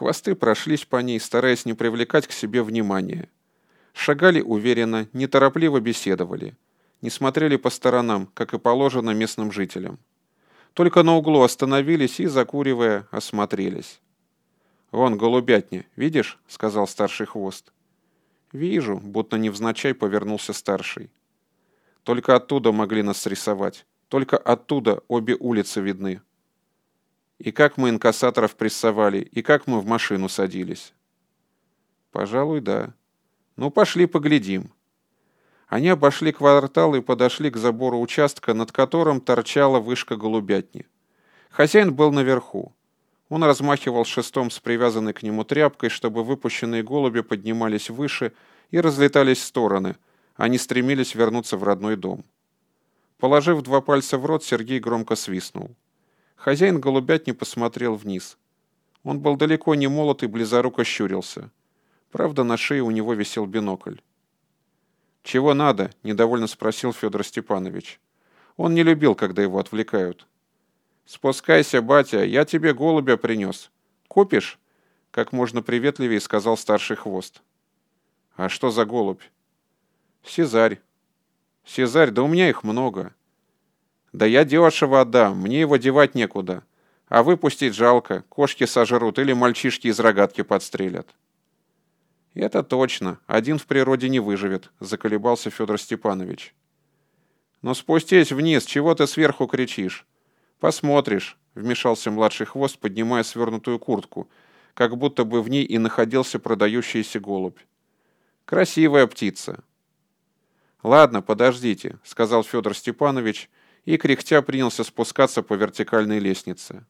Хвосты прошлись по ней, стараясь не привлекать к себе внимания. Шагали уверенно, неторопливо беседовали. Не смотрели по сторонам, как и положено местным жителям. Только на углу остановились и, закуривая, осмотрелись. «Вон голубятня, видишь?» — сказал старший хвост. «Вижу», — будто невзначай повернулся старший. «Только оттуда могли нас срисовать. Только оттуда обе улицы видны. И как мы инкассаторов прессовали, и как мы в машину садились». «Пожалуй, да. Ну, пошли поглядим». Они обошли квартал и подошли к забору участка, над которым торчала вышка голубятни. Хозяин был наверху. Он размахивал шестом с привязанной к нему тряпкой, чтобы выпущенные голуби поднимались выше и разлетались в стороны. Они стремились вернуться в родной дом. Положив два пальца в рот, Сергей громко свистнул. Хозяин голубятни посмотрел вниз. Он был далеко не молод и близоруко щурился. Правда, на шее у него висел бинокль. «Чего надо?» – недовольно спросил Федор Степанович. Он не любил, когда его отвлекают. «Спускайся, батя, я тебе голубя принес. Купишь?» — как можно приветливее сказал старший хвост. «А что за голубь?» «Сезарь». «Сезарь, да у меня их много». «Да я дешево отдам, мне его девать некуда. А выпустить жалко, кошки сожрут или мальчишки из рогатки подстрелят». «Это точно. Один в природе не выживет», — заколебался Федор Степанович. «Но спустись вниз, чего ты сверху кричишь? Посмотришь», — вмешался младший хвост, поднимая свернутую куртку, как будто бы в ней и находился продающийся голубь. «Красивая птица». «Ладно, подождите», — сказал Федор Степанович, и кряхтя принялся спускаться по вертикальной лестнице.